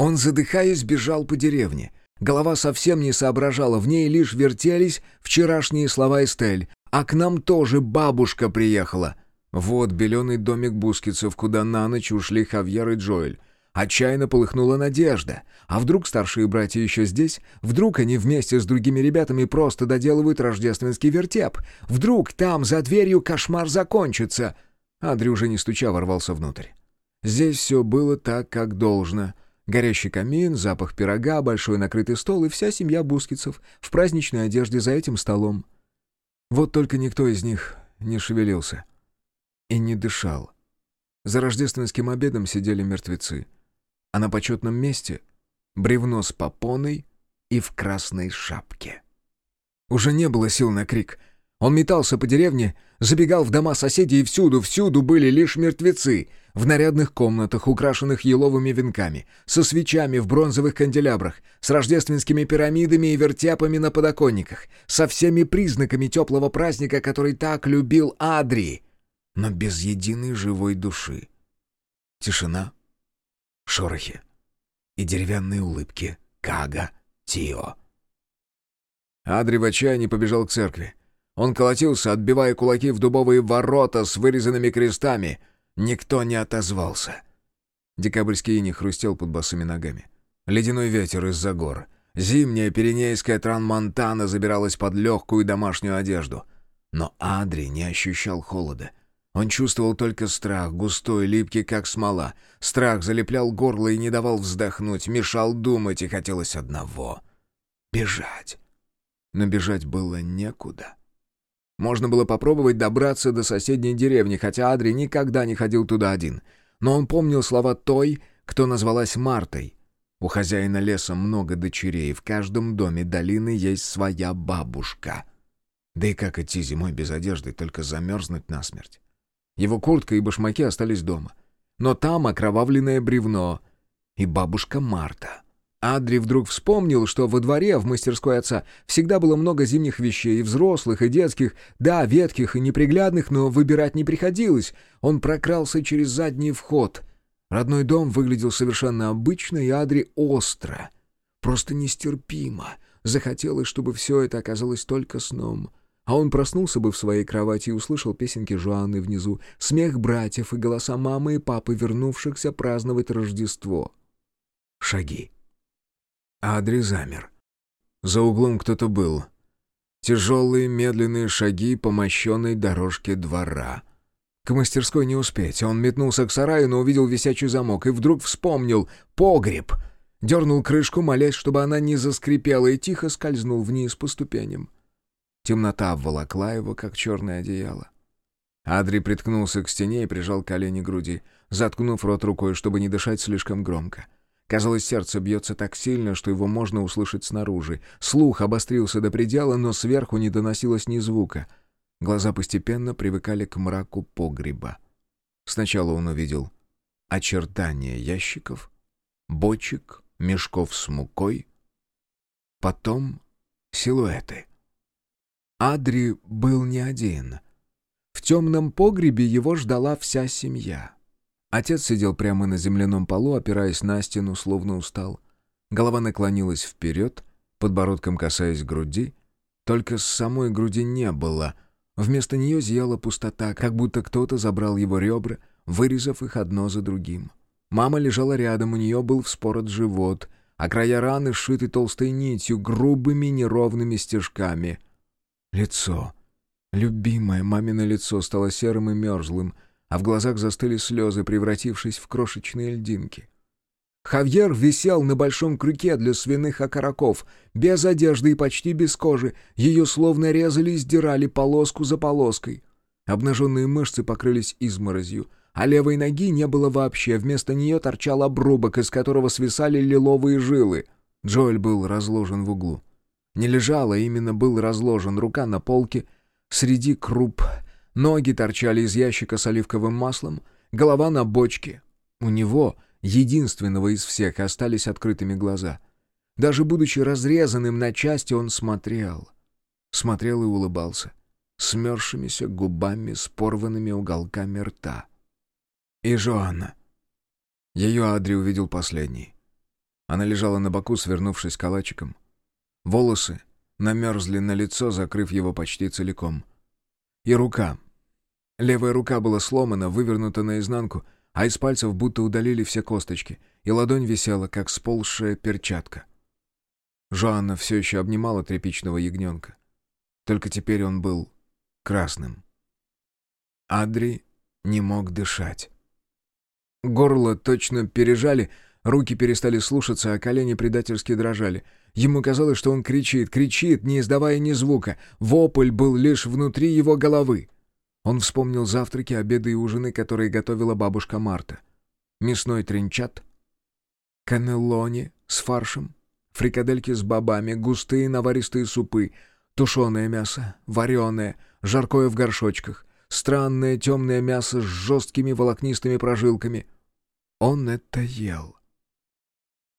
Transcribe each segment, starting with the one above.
Он, задыхаясь, бежал по деревне. Голова совсем не соображала, в ней лишь вертелись вчерашние слова Эстель. «А к нам тоже бабушка приехала». Вот беленый домик Бускицев, куда на ночь ушли Хавьер и Джоэль. Отчаянно полыхнула надежда. А вдруг старшие братья еще здесь? Вдруг они вместе с другими ребятами просто доделывают рождественский вертеп? Вдруг там, за дверью, кошмар закончится? Адри уже не стуча ворвался внутрь. Здесь все было так, как должно. Горящий камин, запах пирога, большой накрытый стол и вся семья Бускицев в праздничной одежде за этим столом. Вот только никто из них не шевелился и не дышал. За рождественским обедом сидели мертвецы — а на почетном месте — бревно с попоной и в красной шапке. Уже не было сил на крик. Он метался по деревне, забегал в дома соседей, и всюду, всюду были лишь мертвецы, в нарядных комнатах, украшенных еловыми венками, со свечами в бронзовых канделябрах, с рождественскими пирамидами и вертепами на подоконниках, со всеми признаками теплого праздника, который так любил Адри, но без единой живой души. Тишина шорохи и деревянные улыбки Кага Тио. Адри в отчаянии побежал к церкви. Он колотился, отбивая кулаки в дубовые ворота с вырезанными крестами. Никто не отозвался. Декабрьский ини хрустел под босыми ногами. Ледяной ветер из-за гор. Зимняя пиренейская тран-монтана забиралась под легкую домашнюю одежду. Но Адри не ощущал холода. Он чувствовал только страх, густой, липкий, как смола. Страх залеплял горло и не давал вздохнуть, мешал думать, и хотелось одного — бежать. Но бежать было некуда. Можно было попробовать добраться до соседней деревни, хотя Адри никогда не ходил туда один. Но он помнил слова той, кто назвалась Мартой. У хозяина леса много дочерей, в каждом доме долины есть своя бабушка. Да и как идти зимой без одежды, только замерзнуть насмерть. Его куртка и башмаки остались дома. Но там окровавленное бревно и бабушка Марта. Адри вдруг вспомнил, что во дворе, в мастерской отца, всегда было много зимних вещей, и взрослых, и детских, да, ветких и неприглядных, но выбирать не приходилось. Он прокрался через задний вход. Родной дом выглядел совершенно обычно, и Адри остро, просто нестерпимо. Захотелось, чтобы все это оказалось только сном. А он проснулся бы в своей кровати и услышал песенки Жуанны внизу, смех братьев и голоса мамы и папы, вернувшихся праздновать Рождество. Шаги. Адри замер. За углом кто-то был. Тяжелые медленные шаги по мощенной дорожке двора. К мастерской не успеть. Он метнулся к сараю, но увидел висячий замок и вдруг вспомнил «Погреб!» Дернул крышку, молясь, чтобы она не заскрипела, и тихо скользнул вниз по ступеням. Темнота обволокла его, как черное одеяло. Адри приткнулся к стене и прижал колени к груди, заткнув рот рукой, чтобы не дышать слишком громко. Казалось, сердце бьется так сильно, что его можно услышать снаружи. Слух обострился до предела, но сверху не доносилось ни звука. Глаза постепенно привыкали к мраку погреба. Сначала он увидел очертания ящиков, бочек, мешков с мукой, потом силуэты. Адри был не один. В темном погребе его ждала вся семья. Отец сидел прямо на земляном полу, опираясь на стену, словно устал. Голова наклонилась вперед, подбородком касаясь груди. Только с самой груди не было. Вместо нее зияла пустота, как будто кто-то забрал его ребра, вырезав их одно за другим. Мама лежала рядом, у нее был вспорот живот, а края раны сшиты толстой нитью, грубыми неровными стежками — Лицо. Любимое мамино лицо стало серым и мерзлым, а в глазах застыли слезы, превратившись в крошечные льдинки. Хавьер висел на большом крюке для свиных окороков, без одежды и почти без кожи. Ее словно резали и сдирали полоску за полоской. Обнаженные мышцы покрылись изморозью, а левой ноги не было вообще. Вместо нее торчал обрубок, из которого свисали лиловые жилы. Джоэль был разложен в углу. Не лежал, а именно был разложен, рука на полке, среди круп, ноги торчали из ящика с оливковым маслом, голова на бочке. У него, единственного из всех, остались открытыми глаза. Даже будучи разрезанным на части, он смотрел. Смотрел и улыбался, смерзшимися губами с порванными уголками рта. И Жоанна. Ее Адри увидел последний. Она лежала на боку, свернувшись калачиком. Волосы намерзли на лицо, закрыв его почти целиком. И рука. Левая рука была сломана, вывернута наизнанку, а из пальцев будто удалили все косточки, и ладонь висела, как сползшая перчатка. Жоанна все еще обнимала тряпичного ягненка. Только теперь он был красным. Адри не мог дышать. Горло точно пережали, руки перестали слушаться, а колени предательски дрожали. Ему казалось, что он кричит, кричит, не издавая ни звука. Вопль был лишь внутри его головы. Он вспомнил завтраки, обеды и ужины, которые готовила бабушка Марта. Мясной тренчат, каннелони с фаршем, фрикадельки с бобами, густые наваристые супы, тушеное мясо, вареное, жаркое в горшочках, странное темное мясо с жесткими волокнистыми прожилками. Он это ел.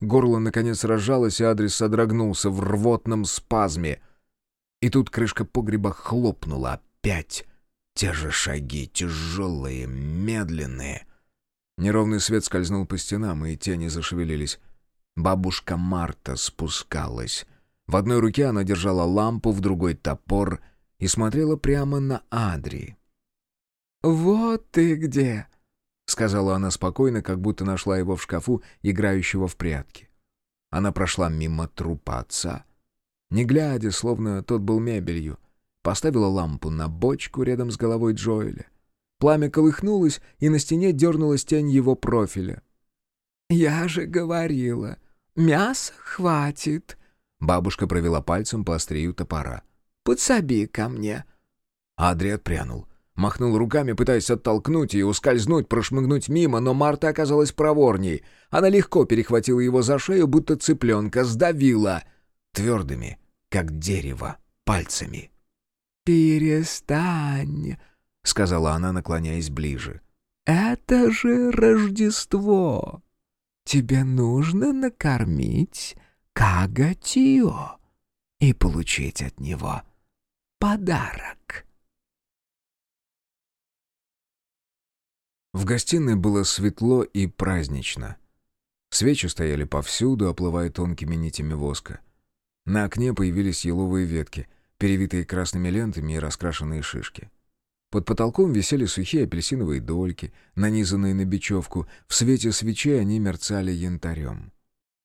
Горло, наконец, разжалось, и адрес содрогнулся в рвотном спазме. И тут крышка погреба хлопнула опять. Те же шаги, тяжелые, медленные. Неровный свет скользнул по стенам, и тени зашевелились. Бабушка Марта спускалась. В одной руке она держала лампу, в другой — топор и смотрела прямо на Адри. «Вот ты где!» — сказала она спокойно, как будто нашла его в шкафу, играющего в прятки. Она прошла мимо трупа отца. Не глядя, словно тот был мебелью, поставила лампу на бочку рядом с головой Джоэля. Пламя колыхнулось, и на стене дернулась тень его профиля. «Я же говорила, мяса хватит!» Бабушка провела пальцем по острию топора. «Подсоби ко мне!» Адри отпрянул. Махнул руками, пытаясь оттолкнуть и ускользнуть, прошмыгнуть мимо, но Марта оказалась проворней. Она легко перехватила его за шею, будто цыпленка, сдавила. Твердыми, как дерево, пальцами. «Перестань», — сказала она, наклоняясь ближе. «Это же Рождество. Тебе нужно накормить Кагатио и получить от него подарок». В гостиной было светло и празднично. Свечи стояли повсюду, оплывая тонкими нитями воска. На окне появились еловые ветки, перевитые красными лентами и раскрашенные шишки. Под потолком висели сухие апельсиновые дольки, нанизанные на бечевку. В свете свечей они мерцали янтарем.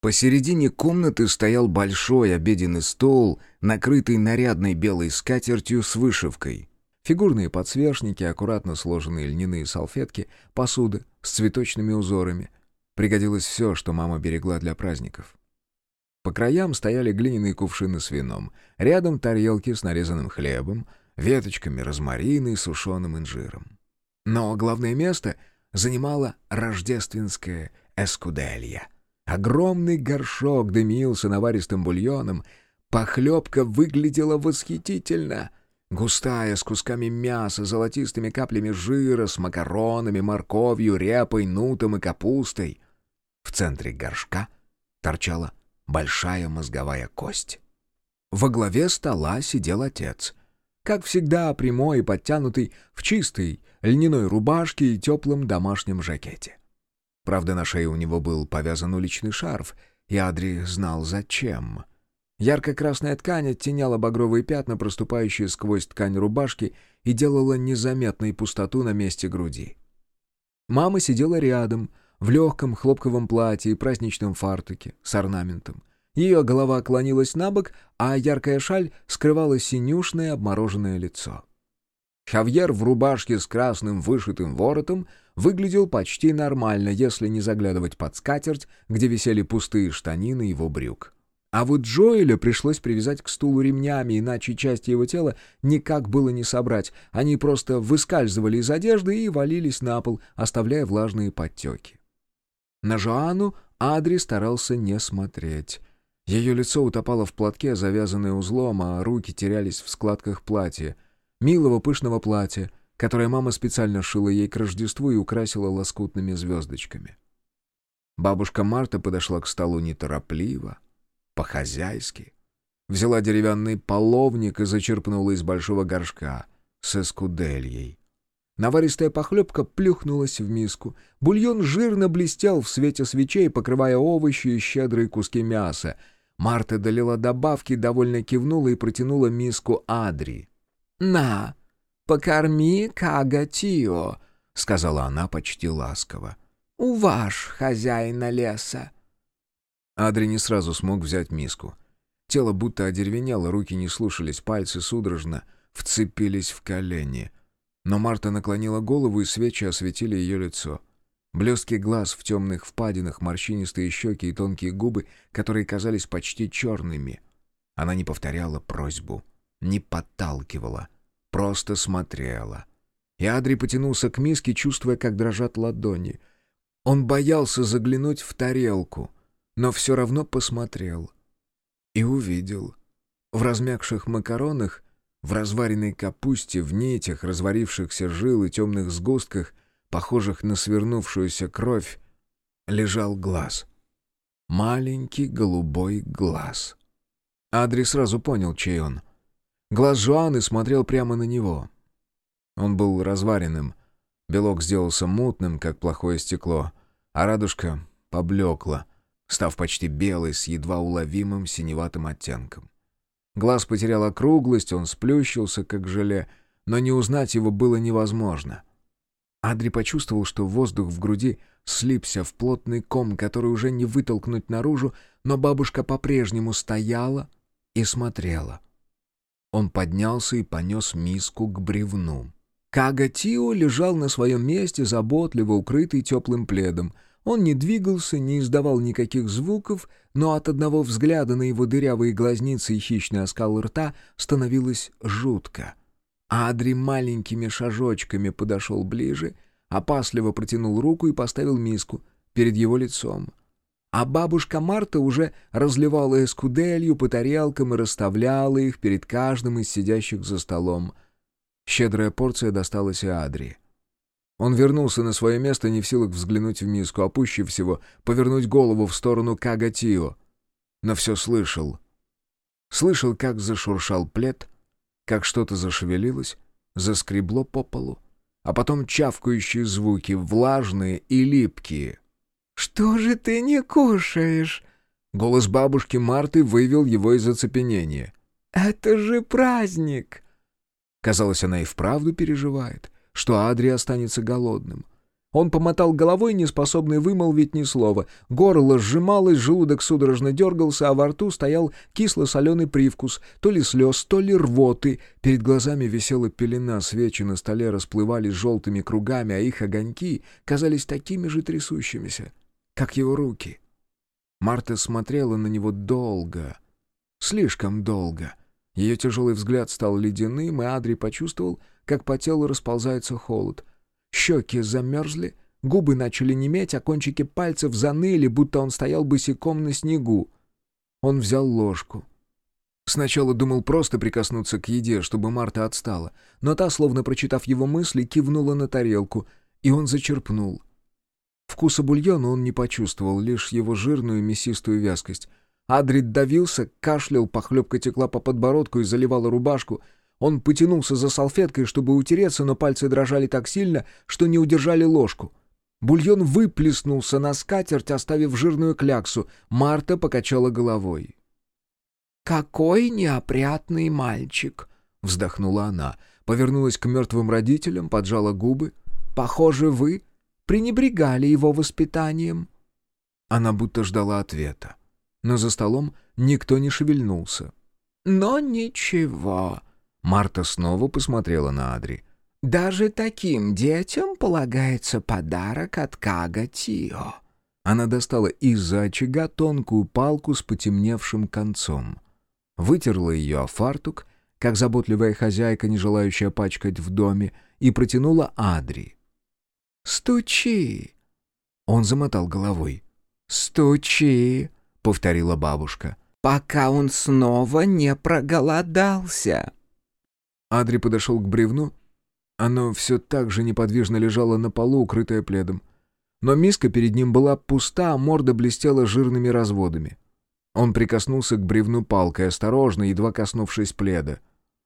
Посередине комнаты стоял большой обеденный стол, накрытый нарядной белой скатертью с вышивкой. Фигурные подсвечники, аккуратно сложенные льняные салфетки, посуда с цветочными узорами. Пригодилось все, что мама берегла для праздников. По краям стояли глиняные кувшины с вином, рядом тарелки с нарезанным хлебом, веточками розмарина и сушеным инжиром. Но главное место занимала рождественская эскуделья. Огромный горшок дымился наваристым бульоном, похлебка выглядела восхитительно — Густая, с кусками мяса, золотистыми каплями жира, с макаронами, морковью, репой, нутом и капустой. В центре горшка торчала большая мозговая кость. Во главе стола сидел отец. Как всегда, прямой и подтянутый, в чистой льняной рубашке и теплом домашнем жакете. Правда, на шее у него был повязан уличный шарф, и Адри знал зачем — Ярко-красная ткань оттеняла багровые пятна, проступающие сквозь ткань рубашки, и делала незаметной пустоту на месте груди. Мама сидела рядом, в легком хлопковом платье и праздничном фартуке с орнаментом. Ее голова клонилась на бок, а яркая шаль скрывала синюшное обмороженное лицо. Хавьер в рубашке с красным вышитым воротом выглядел почти нормально, если не заглядывать под скатерть, где висели пустые штанины его брюк. А вот Джоэля пришлось привязать к стулу ремнями, иначе части его тела никак было не собрать. Они просто выскальзывали из одежды и валились на пол, оставляя влажные подтеки. На Жоанну Адри старался не смотреть. Ее лицо утопало в платке, завязанное узлом, а руки терялись в складках платья. Милого пышного платья, которое мама специально шила ей к Рождеству и украсила лоскутными звездочками. Бабушка Марта подошла к столу неторопливо, по-хозяйски. Взяла деревянный половник и зачерпнула из большого горшка с эскудельей. Наваристая похлебка плюхнулась в миску. Бульон жирно блестел в свете свечей, покрывая овощи и щедрые куски мяса. Марта долила добавки, довольно кивнула и протянула миску Адри. «На, покорми Кагатио», — сказала она почти ласково. «У ваш хозяина леса». Адри не сразу смог взять миску. Тело будто одеревенело, руки не слушались, пальцы судорожно вцепились в колени. Но Марта наклонила голову, и свечи осветили ее лицо. Блестки глаз в темных впадинах, морщинистые щеки и тонкие губы, которые казались почти черными. Она не повторяла просьбу, не подталкивала, просто смотрела. И Адри потянулся к миске, чувствуя, как дрожат ладони. Он боялся заглянуть в тарелку, но все равно посмотрел. И увидел. В размягших макаронах в разваренной капусте, в нитях, разварившихся жил и темных сгустках, похожих на свернувшуюся кровь, лежал глаз. Маленький голубой глаз. Адри сразу понял, чей он. Глаз Жуаны смотрел прямо на него. Он был разваренным. Белок сделался мутным, как плохое стекло, а радужка поблекла, став почти белой с едва уловимым синеватым оттенком. Глаз потерял округлость, он сплющился, как желе, но не узнать его было невозможно. Адри почувствовал, что воздух в груди слипся в плотный ком, который уже не вытолкнуть наружу, но бабушка по-прежнему стояла и смотрела. Он поднялся и понес миску к бревну. Кага Тио лежал на своем месте, заботливо укрытый теплым пледом — он не двигался, не издавал никаких звуков, но от одного взгляда на его дырявые глазницы и хищный оскал рта становилось жутко. Адри маленькими шажочками подошел ближе, опасливо протянул руку и поставил миску перед его лицом. А бабушка Марта уже разливала эскуделью по тарелкам и расставляла их перед каждым из сидящих за столом. Щедрая порция досталась и Адри. Он вернулся на свое место, не в силах взглянуть в миску, а пуще всего повернуть голову в сторону Кагатио. Но все слышал. Слышал, как зашуршал плед, как что-то зашевелилось, заскребло по полу, а потом чавкающие звуки, влажные и липкие. «Что же ты не кушаешь?» Голос бабушки Марты вывел его из оцепенения. «Это же праздник!» Казалось, она и вправду переживает что Адри останется голодным. Он помотал головой, не способный вымолвить ни слова. Горло сжималось, желудок судорожно дергался, а во рту стоял кисло-соленый привкус, то ли слез, то ли рвоты. Перед глазами висела пелена, свечи на столе расплывались желтыми кругами, а их огоньки казались такими же трясущимися, как его руки. Марта смотрела на него долго, слишком долго. Ее тяжелый взгляд стал ледяным, и Адри почувствовал, как по телу расползается холод. Щеки замерзли, губы начали неметь, а кончики пальцев заныли, будто он стоял босиком на снегу. Он взял ложку. Сначала думал просто прикоснуться к еде, чтобы Марта отстала, но та, словно прочитав его мысли, кивнула на тарелку, и он зачерпнул. Вкуса бульона он не почувствовал, лишь его жирную мясистую вязкость. Адрид давился, кашлял, похлебка текла по подбородку и заливала рубашку — он потянулся за салфеткой, чтобы утереться, но пальцы дрожали так сильно, что не удержали ложку. Бульон выплеснулся на скатерть, оставив жирную кляксу. Марта покачала головой. «Какой неопрятный мальчик!» — вздохнула она. Повернулась к мертвым родителям, поджала губы. «Похоже, вы пренебрегали его воспитанием». Она будто ждала ответа. Но за столом никто не шевельнулся. «Но ничего», Марта снова посмотрела на Адри. «Даже таким детям полагается подарок от Кага Тио». Она достала из-за очага тонкую палку с потемневшим концом. Вытерла ее о фартук, как заботливая хозяйка, не желающая пачкать в доме, и протянула Адри. «Стучи!» Он замотал головой. «Стучи!» — повторила бабушка. «Пока он снова не проголодался!» Адри подошел к бревну. Оно все так же неподвижно лежало на полу, укрытое пледом. Но миска перед ним была пуста, а морда блестела жирными разводами. Он прикоснулся к бревну палкой, осторожно, едва коснувшись пледа.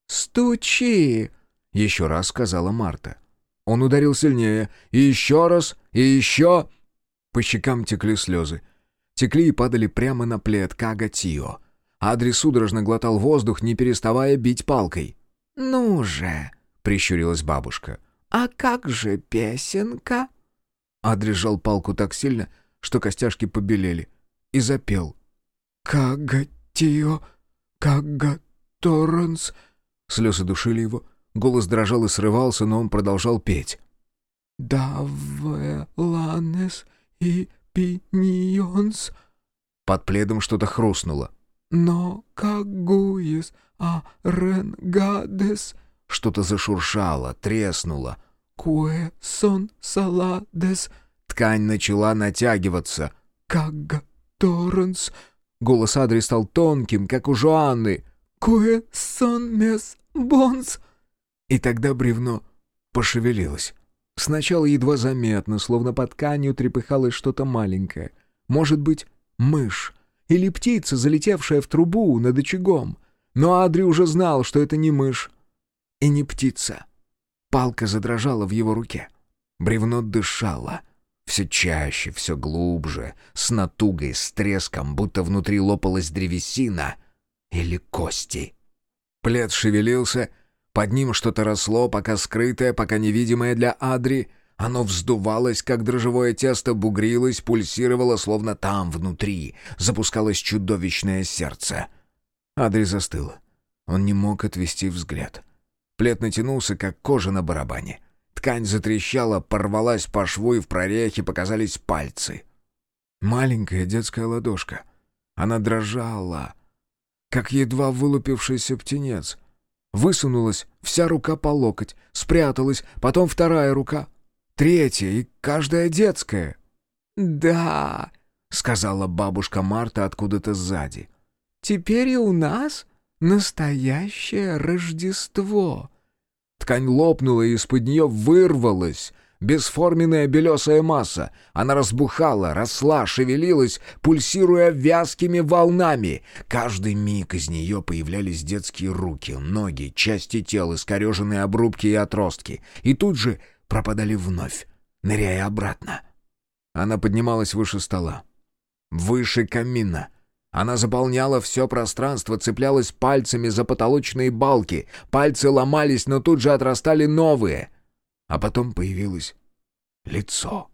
«Стучи!» — еще раз сказала Марта. Он ударил сильнее. И еще раз, и еще... По щекам текли слезы. Текли и падали прямо на плед Кага Тио. Адри судорожно глотал воздух, не переставая бить палкой. «Ну же!» — прищурилась бабушка. «А как же песенка?» Адри сжал палку так сильно, что костяшки побелели, и запел. «Кага Тио, Кага Торренс...» Слезы душили его, голос дрожал и срывался, но он продолжал петь. «Даве ланес и пиньонс...» Под пледом что-то хрустнуло. «Но кагуес а ренгадес...» Что-то зашуршало, треснуло. «Куэ сон саладес...» Ткань начала натягиваться. «Кага торренс...» Голос Адри стал тонким, как у Жоанны. «Куэ сон мес бонс...» И тогда бревно пошевелилось. Сначала едва заметно, словно под тканью трепыхалось что-то маленькое. Может быть, мышь или птица, залетевшая в трубу над очагом. Но Адри уже знал, что это не мышь и не птица. Палка задрожала в его руке. Бревно дышало. Все чаще, все глубже, с натугой, с треском, будто внутри лопалась древесина или кости. Плед шевелился, под ним что-то росло, пока скрытое, пока невидимое для Адри. Оно вздувалось, как дрожжевое тесто, бугрилось, пульсировало, словно там, внутри, запускалось чудовищное сердце. Адри застыл. Он не мог отвести взгляд. Плед натянулся, как кожа на барабане. Ткань затрещала, порвалась по шву, и в прорехе показались пальцы. Маленькая детская ладошка. Она дрожала, как едва вылупившийся птенец — Высунулась вся рука по локоть, спряталась, потом вторая рука, третья и каждая детская. «Да», — сказала бабушка Марта откуда-то сзади. «Теперь и у нас настоящее Рождество». Ткань лопнула, и из-под нее вырвалась Бесформенная белесая масса. Она разбухала, росла, шевелилась, пульсируя вязкими волнами. Каждый миг из нее появлялись детские руки, ноги, части тела, искореженные обрубки и отростки. И тут же пропадали вновь, ныряя обратно. Она поднималась выше стола. Выше камина. Она заполняла все пространство, цеплялась пальцами за потолочные балки. Пальцы ломались, но тут же отрастали новые — а потом появилось лицо.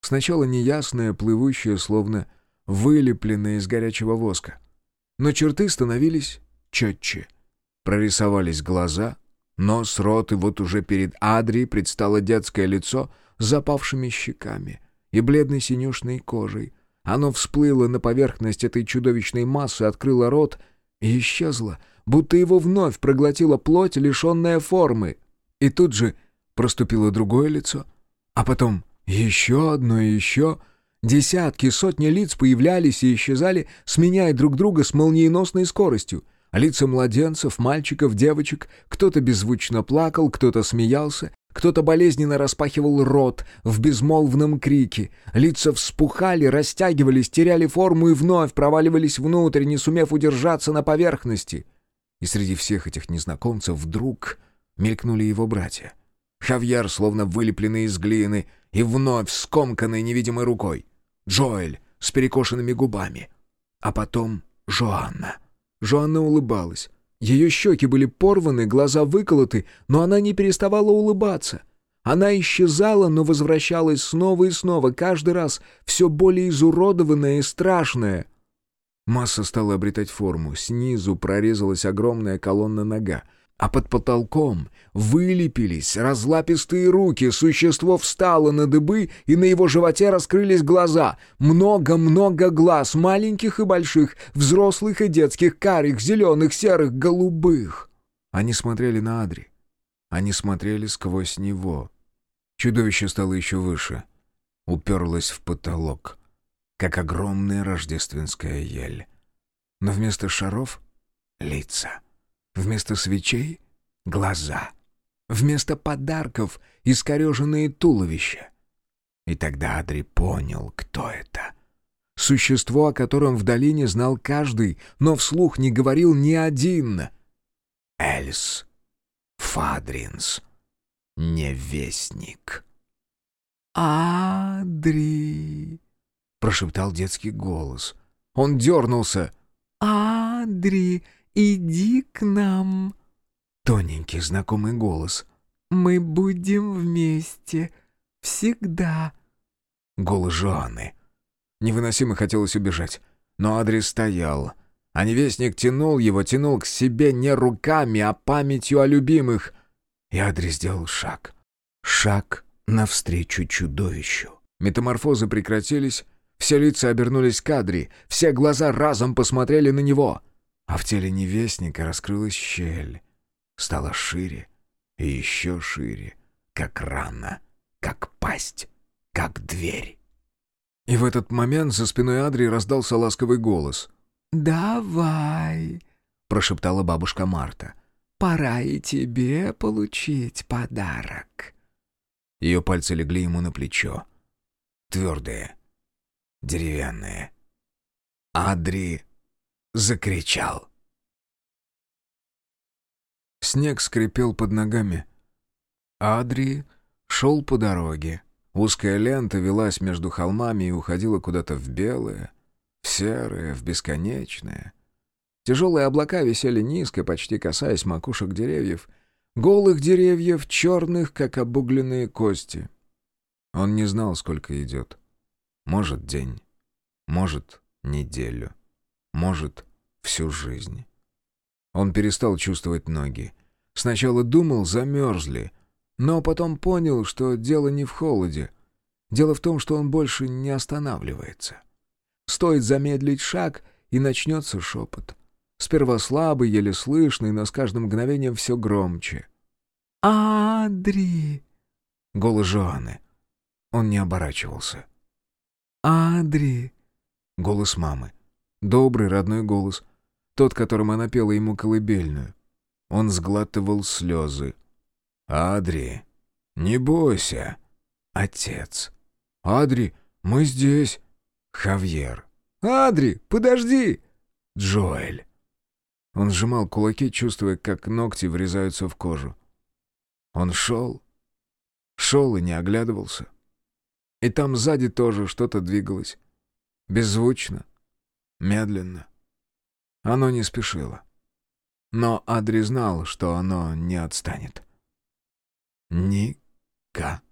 Сначала неясное, плывущее, словно вылепленное из горячего воска. Но черты становились четче. Прорисовались глаза, нос, рот, и вот уже перед Адри предстало детское лицо с запавшими щеками и бледной синюшной кожей. Оно всплыло на поверхность этой чудовищной массы, открыло рот и исчезло, будто его вновь проглотила плоть, лишенная формы. И тут же Проступило другое лицо, а потом еще одно и еще. Десятки, сотни лиц появлялись и исчезали, сменяя друг друга с молниеносной скоростью. Лица младенцев, мальчиков, девочек, кто-то беззвучно плакал, кто-то смеялся, кто-то болезненно распахивал рот в безмолвном крике. Лица вспухали, растягивались, теряли форму и вновь проваливались внутрь, не сумев удержаться на поверхности. И среди всех этих незнакомцев вдруг мелькнули его братья — Хавьер, словно вылепленный из глины, и вновь скомканный невидимой рукой. Джоэль с перекошенными губами. А потом Жоанна. Жоанна улыбалась. Ее щеки были порваны, глаза выколоты, но она не переставала улыбаться. Она исчезала, но возвращалась снова и снова, каждый раз все более изуродованная и страшная. Масса стала обретать форму. Снизу прорезалась огромная колонна нога а под потолком вылепились разлапистые руки, существо встало на дыбы, и на его животе раскрылись глаза. Много-много глаз, маленьких и больших, взрослых и детских, карих, зеленых, серых, голубых. Они смотрели на Адри. Они смотрели сквозь него. Чудовище стало еще выше. Уперлось в потолок, как огромная рождественская ель. Но вместо шаров — лица. Вместо свечей — глаза. Вместо подарков — искореженные туловища. И тогда Адри понял, кто это. Существо, о котором в долине знал каждый, но вслух не говорил ни один. Эльс Фадринс. не вестник. «Адри!» — прошептал детский голос. Он дернулся. «Адри, иди к нам!» Тоненький знакомый голос. «Мы будем вместе. Всегда!» Голос Жоанны. Невыносимо хотелось убежать. Но Адри стоял. А невестник тянул его, тянул к себе не руками, а памятью о любимых. И Адри сделал шаг. Шаг навстречу чудовищу. Метаморфозы прекратились, все лица обернулись к Адри, все глаза разом посмотрели на него. А в теле невестника раскрылась щель. Стала шире и еще шире, как рана, как пасть, как дверь. И в этот момент за спиной Адри раздался ласковый голос. «Давай», — прошептала бабушка Марта. «Пора и тебе получить подарок». Ее пальцы легли ему на плечо. Твердые, деревянные. Адри закричал. Снег скрипел под ногами. Адри шел по дороге. Узкая лента велась между холмами и уходила куда-то в белое, в серое, в бесконечное. Тяжелые облака висели низко, почти касаясь макушек деревьев. Голых деревьев, черных, как обугленные кости. Он не знал, сколько идет. Может, день. Может, неделю. Может, всю жизнь. Он перестал чувствовать ноги. Сначала думал, замерзли, но потом понял, что дело не в холоде. Дело в том, что он больше не останавливается. Стоит замедлить шаг, и начнется шепот. Сперва слабый, еле слышный, но с каждым мгновением все громче. «Адри!» — голос Жоанны. Он не оборачивался. «Адри!» — голос мамы. Добрый родной голос. Тот, которым она пела ему колыбельную. Он сглатывал слезы. «Адри, не бойся!» Отец. «Адри, мы здесь!» Хавьер. «Адри, подожди!» Джоэль. Он сжимал кулаки, чувствуя, как ногти врезаются в кожу. Он шел, шел и не оглядывался. И там сзади тоже что-то двигалось. Беззвучно, медленно. Оно не спешило. Но Адри знал, что оно не отстанет. Никогда.